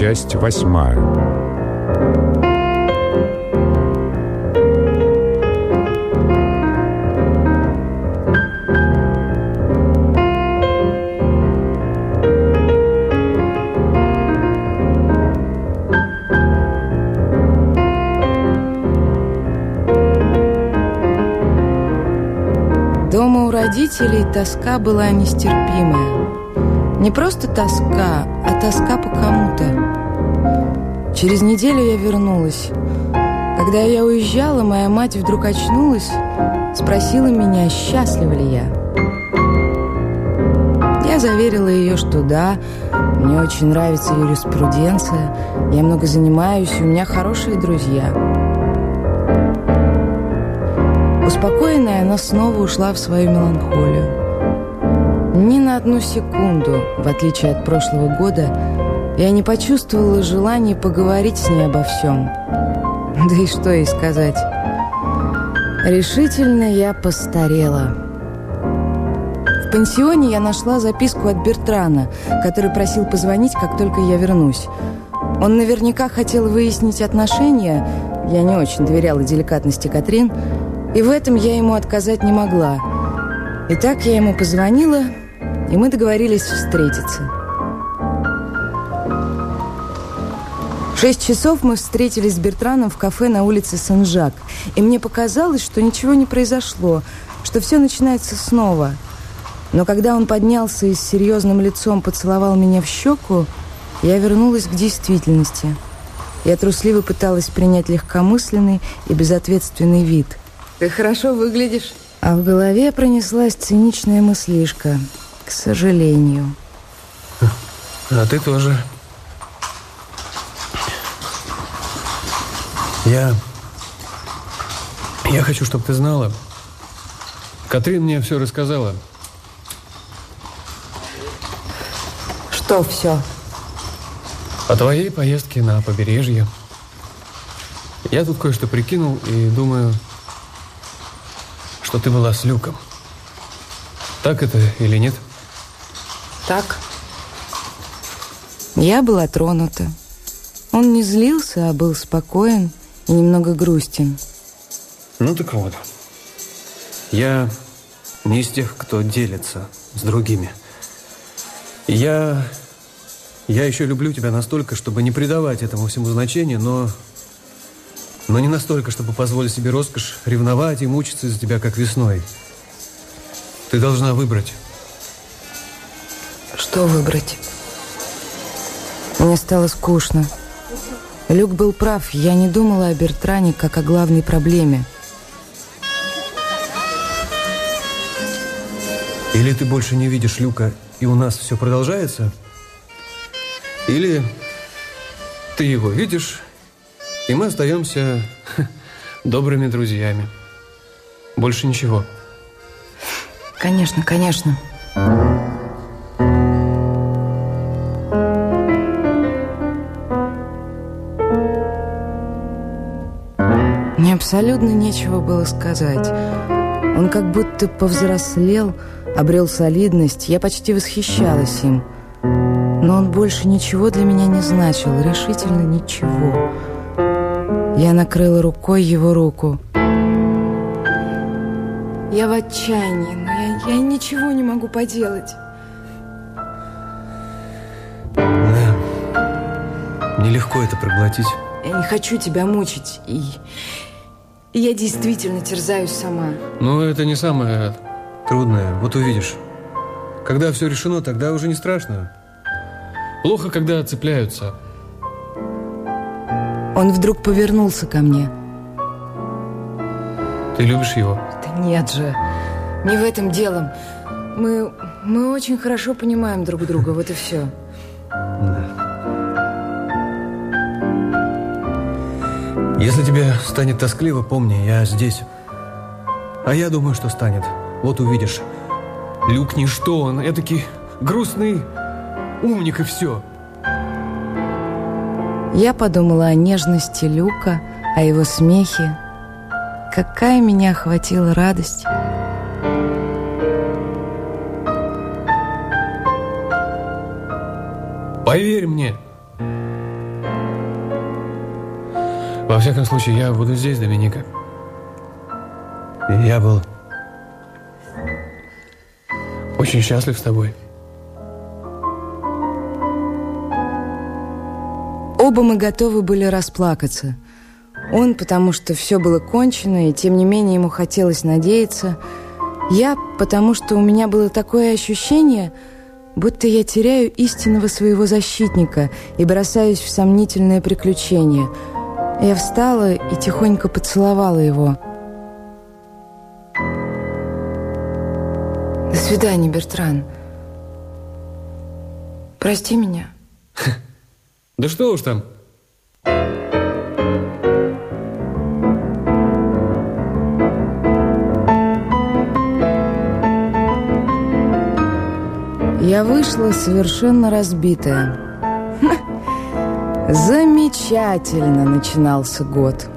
Часть восьмая. Дома у родителей тоска была нестерпимая. Не просто тоска, а тоска по кому-то. Через неделю я вернулась. Когда я уезжала, моя мать вдруг очнулась, спросила меня, счастлива ли я. Я заверила ее, что да, мне очень нравится юриспруденция, я много занимаюсь, у меня хорошие друзья. Успокоенная, она снова ушла в свою меланхолию. Ни на одну секунду, в отличие от прошлого года, я не почувствовала желания поговорить с ней обо всем. Да и что ей сказать? Решительно я постарела. В пансионе я нашла записку от Бертрана, который просил позвонить, как только я вернусь. Он наверняка хотел выяснить отношения, я не очень доверяла деликатности Катрин, и в этом я ему отказать не могла. Итак, я ему позвонила, и мы договорились встретиться. В шесть часов мы встретились с Бертраном в кафе на улице Сен-Жак, и мне показалось, что ничего не произошло, что все начинается снова. Но когда он поднялся и с серьезным лицом поцеловал меня в щеку, я вернулась к действительности. Я трусливо пыталась принять легкомысленный и безответственный вид. «Ты хорошо выглядишь». А в голове пронеслась циничная мыслишка. К сожалению. А ты тоже. Я... Я хочу, чтобы ты знала. Катрин мне все рассказала. Что все? О твоей поездке на побережье. Я тут кое-что прикинул и думаю, что ты была с Люком. Так это или нет? Так. Я была тронута. Он не злился, а был спокоен и немного грустен. Ну так вот. Я не из тех, кто делится с другими. Я... Я еще люблю тебя настолько, чтобы не придавать этому всему значения, но... Но не настолько, чтобы позволить себе роскошь ревновать и мучиться из-за тебя, как весной. Ты должна выбрать. Что выбрать? Мне стало скучно. Люк был прав. Я не думала о Бертране как о главной проблеме. Или ты больше не видишь Люка, и у нас все продолжается? Или ты его видишь, и мы остаемся добрыми друзьями. Больше ничего. Конечно, конечно. Мне абсолютно нечего было сказать. Он как будто повзрослел, обрел солидность. Я почти восхищалась им. Но он больше ничего для меня не значил, решительно ничего. Я накрыла рукой его руку. Я в отчаянии, но я, я ничего не могу поделать. Да. Нелегко это проглотить. Я не хочу тебя мучить, и, и я действительно терзаюсь сама. Но это не самое трудное. Вот увидишь. Когда все решено, тогда уже не страшно. Плохо, когда цепляются. Он вдруг повернулся ко мне. Ты любишь его? Да нет же, не в этом дело. Мы, мы очень хорошо понимаем друг друга, вот и все. Если тебе станет тоскливо, помни, я здесь. А я думаю, что станет. Вот увидишь. Люк ничто, он этакий грустный умник и все. Я подумала о нежности Люка, о его смехе. Какая меня охватила радость. Поверь мне, Во всяком случае, я буду здесь, Доминика. Я был очень счастлив с тобой. Оба мы готовы были расплакаться. Он, потому что все было кончено, и тем не менее ему хотелось надеяться. Я, потому что у меня было такое ощущение, будто я теряю истинного своего защитника и бросаюсь в сомнительное приключение. Я встала и тихонько поцеловала его. До свидания, Бертран. Прости меня. Да что уж там. Я вышла совершенно разбитая. Замечательно начинался год.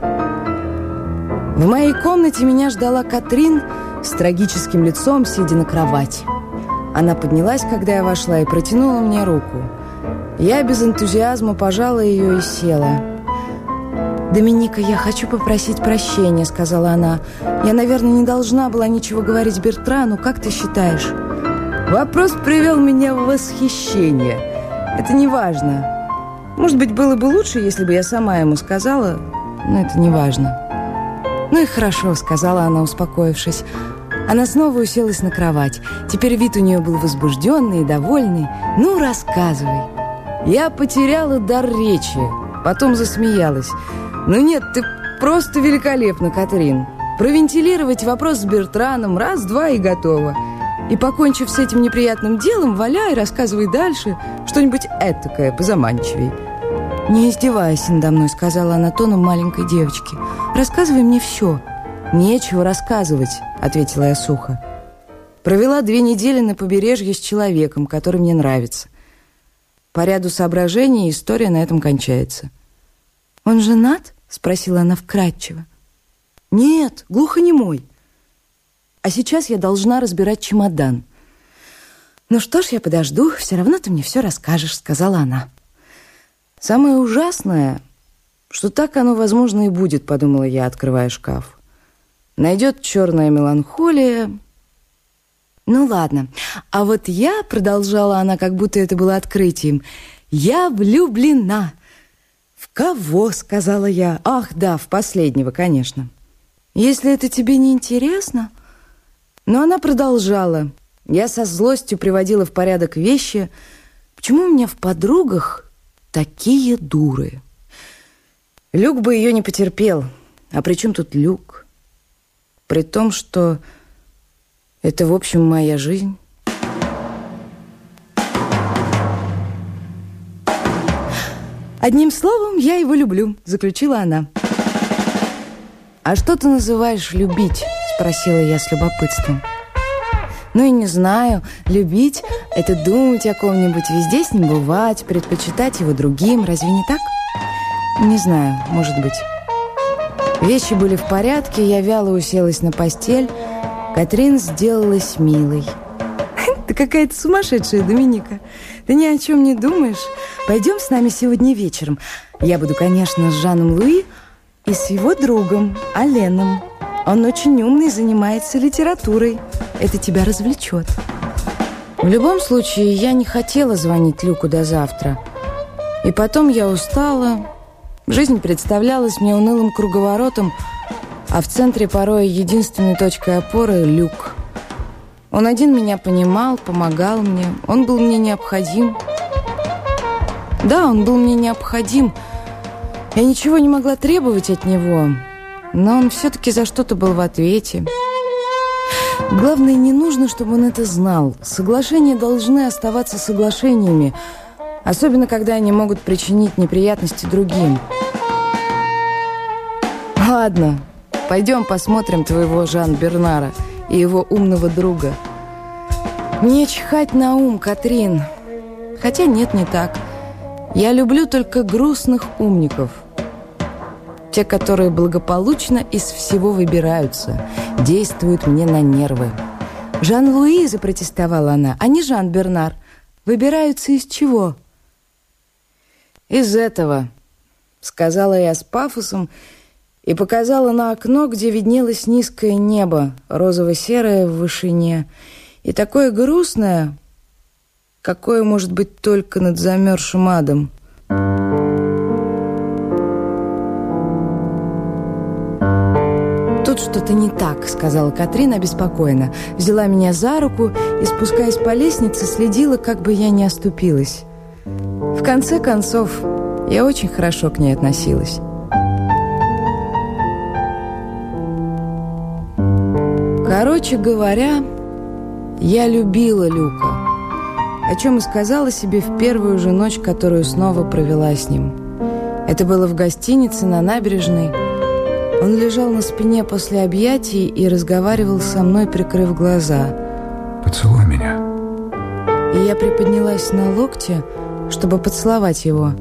В моей комнате меня ждала Катрин с трагическим лицом, сидя на кровати. Она поднялась, когда я вошла, и протянула мне руку. Я без энтузиазма пожала ее и села. «Доминика, я хочу попросить прощения», — сказала она. «Я, наверное, не должна была ничего говорить Бертрану. Как ты считаешь?» Вопрос привел меня в восхищение. Это не важно. Может быть, было бы лучше, если бы я сама ему сказала, но это не важно. «Ну и хорошо», — сказала она, успокоившись. Она снова уселась на кровать. Теперь вид у нее был возбужденный и довольный. «Ну, рассказывай». Я потеряла дар речи, потом засмеялась. «Ну нет, ты просто великолепна, Катрин. Провентилировать вопрос с Бертраном раз-два и готово. И, покончив с этим неприятным делом, валяй, рассказывай дальше что-нибудь этакое, позаманчивей». «Не издевайся надо мной», — сказала она тоном маленькой девочки. «Рассказывай мне все». «Нечего рассказывать», — ответила я сухо. Провела две недели на побережье с человеком, который мне нравится. По ряду соображений история на этом кончается. «Он женат?» — спросила она вкратчиво. «Нет, глухонемой. А сейчас я должна разбирать чемодан». «Ну что ж, я подожду, все равно ты мне все расскажешь», — сказала она. «Самое ужасное, что так оно, возможно, и будет», — подумала я, открывая шкаф. «Найдет черная меланхолия». «Ну ладно, а вот я», — продолжала она, как будто это было открытием, «я влюблена». «В кого?» — сказала я. «Ах, да, в последнего, конечно». «Если это тебе не интересно...» Но она продолжала. Я со злостью приводила в порядок вещи. Почему у меня в подругах такие дуры. Люк бы ее не потерпел. А при чем тут Люк? При том, что это, в общем, моя жизнь. «Одним словом, я его люблю», — заключила она. «А что ты называешь любить?» — спросила я с любопытством. Ну и не знаю, любить — это думать о ком-нибудь, везде с ним бывать, предпочитать его другим. Разве не так? Не знаю, может быть. Вещи были в порядке, я вяло уселась на постель. Катрин сделалась милой. Ты какая-то сумасшедшая, Доминика. Ты ни о чем не думаешь. Пойдем с нами сегодня вечером. Я буду, конечно, с Жаном Луи и с его другом, Аленом. Он очень умный, занимается литературой. Это тебя развлечет. В любом случае, я не хотела звонить Люку до завтра. И потом я устала. Жизнь представлялась мне унылым круговоротом, а в центре порой единственной точкой опоры — Люк. Он один меня понимал, помогал мне. Он был мне необходим. Да, он был мне необходим. Я ничего не могла требовать от него — но он все-таки за что-то был в ответе. Главное, не нужно, чтобы он это знал. Соглашения должны оставаться соглашениями, особенно когда они могут причинить неприятности другим. Ладно, пойдем посмотрим твоего Жан-Бернара и его умного друга. Мне чихать на ум, Катрин. Хотя нет, не так. Я люблю только грустных умников – те, которые благополучно из всего выбираются, действуют мне на нервы. Жан-Луи, запротестовала она, а не Жан-Бернар. Выбираются из чего? Из этого. сказала я с пафосом и показала на окно, где виднелось низкое небо, розово-серое в вышине, и такое грустное, какое может быть только над замерзшим адом. «Тут что-то не так», — сказала Катрина обеспокоенно. Взяла меня за руку и, спускаясь по лестнице, следила, как бы я не оступилась. В конце концов, я очень хорошо к ней относилась. Короче говоря, я любила Люка, о чем и сказала себе в первую же ночь, которую снова провела с ним. Это было в гостинице на набережной. Он лежал на спине после объятий и разговаривал со мной, прикрыв глаза. «Поцелуй меня». И я приподнялась на локте, чтобы поцеловать его.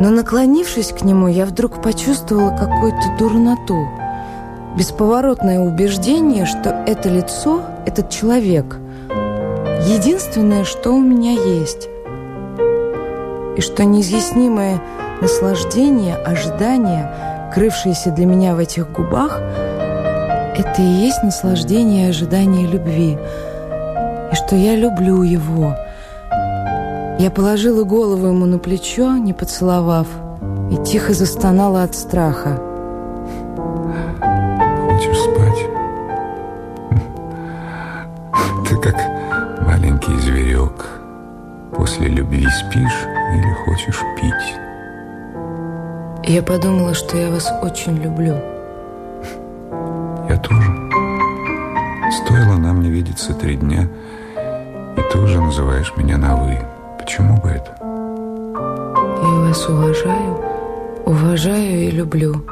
Но, наклонившись к нему, я вдруг почувствовала какую-то дурноту. Бесповоротное убеждение, что это лицо, этот человек — единственное, что у меня есть. И что неизъяснимое наслаждение, ожидание, крывшееся для меня в этих губах, это и есть наслаждение и ожидание любви. И что я люблю его — я положила голову ему на плечо, не поцеловав, и тихо застонала от страха. Хочешь спать? Ты как маленький зверек. После любви спишь или хочешь пить? Я подумала, что я вас очень люблю. Я тоже. Стоило нам не видеться три дня, и ты уже называешь меня на «вы». Почему бы это? Я вас уважаю, уважаю и люблю.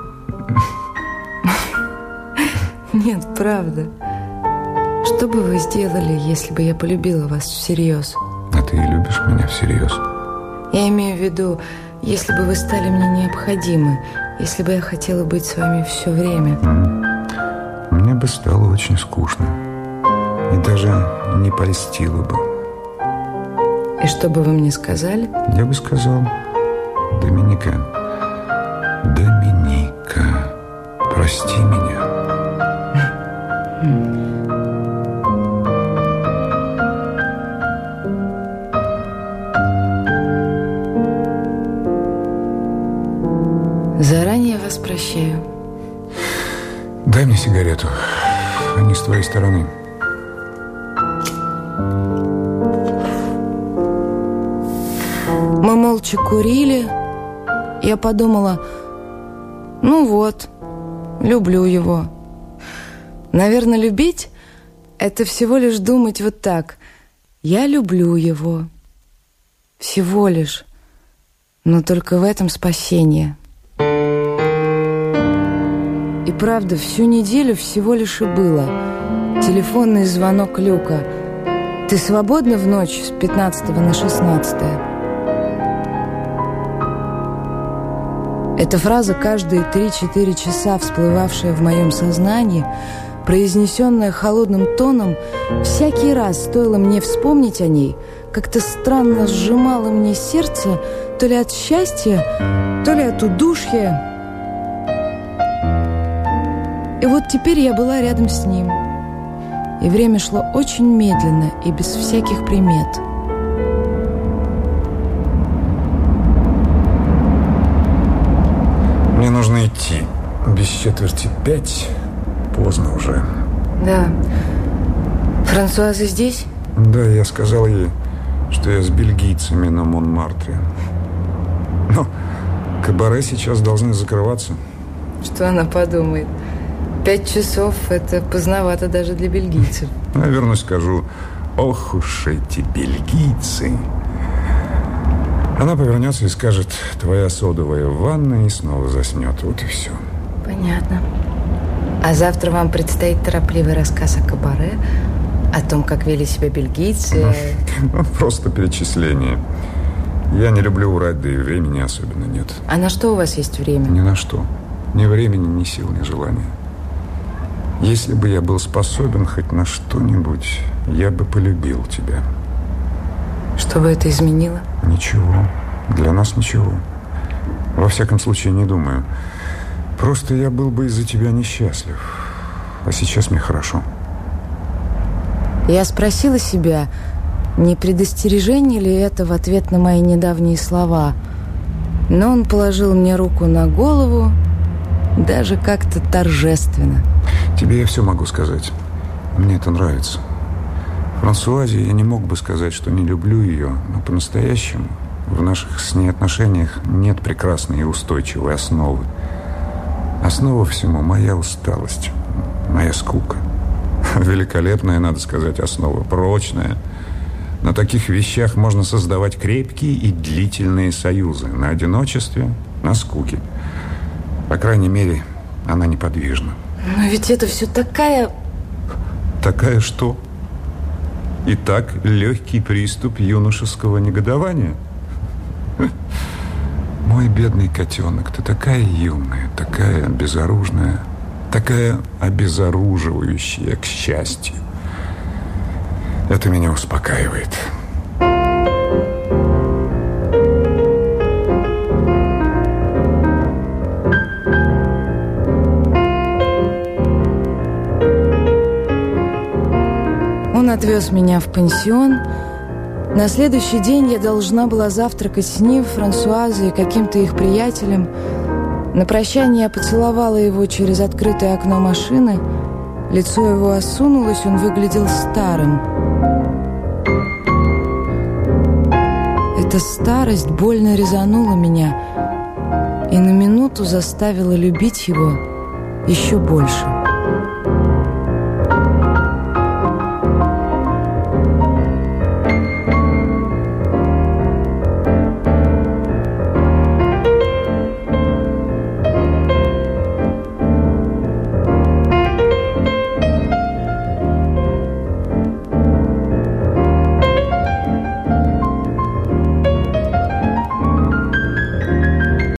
Нет, правда. Что бы вы сделали, если бы я полюбила вас всерьез? А ты любишь меня всерьез? Я имею в виду, если бы вы стали мне необходимы, если бы я хотела быть с вами все время. Мне бы стало очень скучно. И даже не польстило бы. И что бы вы мне сказали? Я бы сказал, Доминика, Доминика, прости меня. Сигарету. Они с твоей стороны. Мы молча курили. Я подумала, ну вот, люблю его. Наверное, любить — это всего лишь думать вот так. Я люблю его. Всего лишь. Но только в этом спасение. Правда, всю неделю всего лишь и было. Телефонный звонок Люка. «Ты свободна в ночь с 15 на 16 -е? Эта фраза каждые 3-4 часа, всплывавшая в моем сознании, произнесенная холодным тоном, всякий раз стоило мне вспомнить о ней, как-то странно сжимала мне сердце то ли от счастья, то ли от удушья. И вот теперь я была рядом с ним. И время шло очень медленно и без всяких примет – Мне нужно идти. Без четверти пять. Поздно уже. Да. Франсуаза здесь? Да, я сказал ей, что я с бельгийцами на Монмартре. Но кабаре сейчас должны закрываться. Что она подумает? Пять часов – это поздновато даже для бельгийцев. Я вернусь, скажу, ох уж эти бельгийцы. Она повернется и скажет, твоя содовая в ванной, и снова заснет. Вот и все. Понятно. А завтра вам предстоит торопливый рассказ о кабаре, о том, как вели себя бельгийцы. Ну, просто перечисление. Я не люблю врать, да и времени особенно нет. А на что у вас есть время? Ни на что. Ни времени, ни сил, ни желания. Если бы я был способен хоть на что-нибудь, я бы полюбил тебя. Что бы это изменило? Ничего. Для нас ничего. Во всяком случае, не думаю. Просто я был бы из-за тебя несчастлив. А сейчас мне хорошо. Я спросила себя, не предостережение ли это в ответ на мои недавние слова. Но он положил мне руку на голову, даже как-то торжественно. Тебе я все могу сказать. Мне это нравится. Франсуазе я не мог бы сказать, что не люблю ее, но по-настоящему в наших с ней отношениях нет прекрасной и устойчивой основы. Основа всему – моя усталость, моя скука. Великолепная, надо сказать, основа, прочная. На таких вещах можно создавать крепкие и длительные союзы. На одиночестве, на скуке. По крайней мере, она неподвижна. Но ведь это все такая... Такая что? И так легкий приступ юношеского негодования. Мой бедный котенок, ты такая юная, такая безоружная, такая обезоруживающая, к счастью. Это меня успокаивает. Отвез меня в пансион. На следующий день я должна была завтракать с ним, Франсуазой и каким-то их приятелем. На прощание я поцеловала его через открытое окно машины. Лицо его осунулось, он выглядел старым. Эта старость больно резанула меня и на минуту заставила любить его еще больше.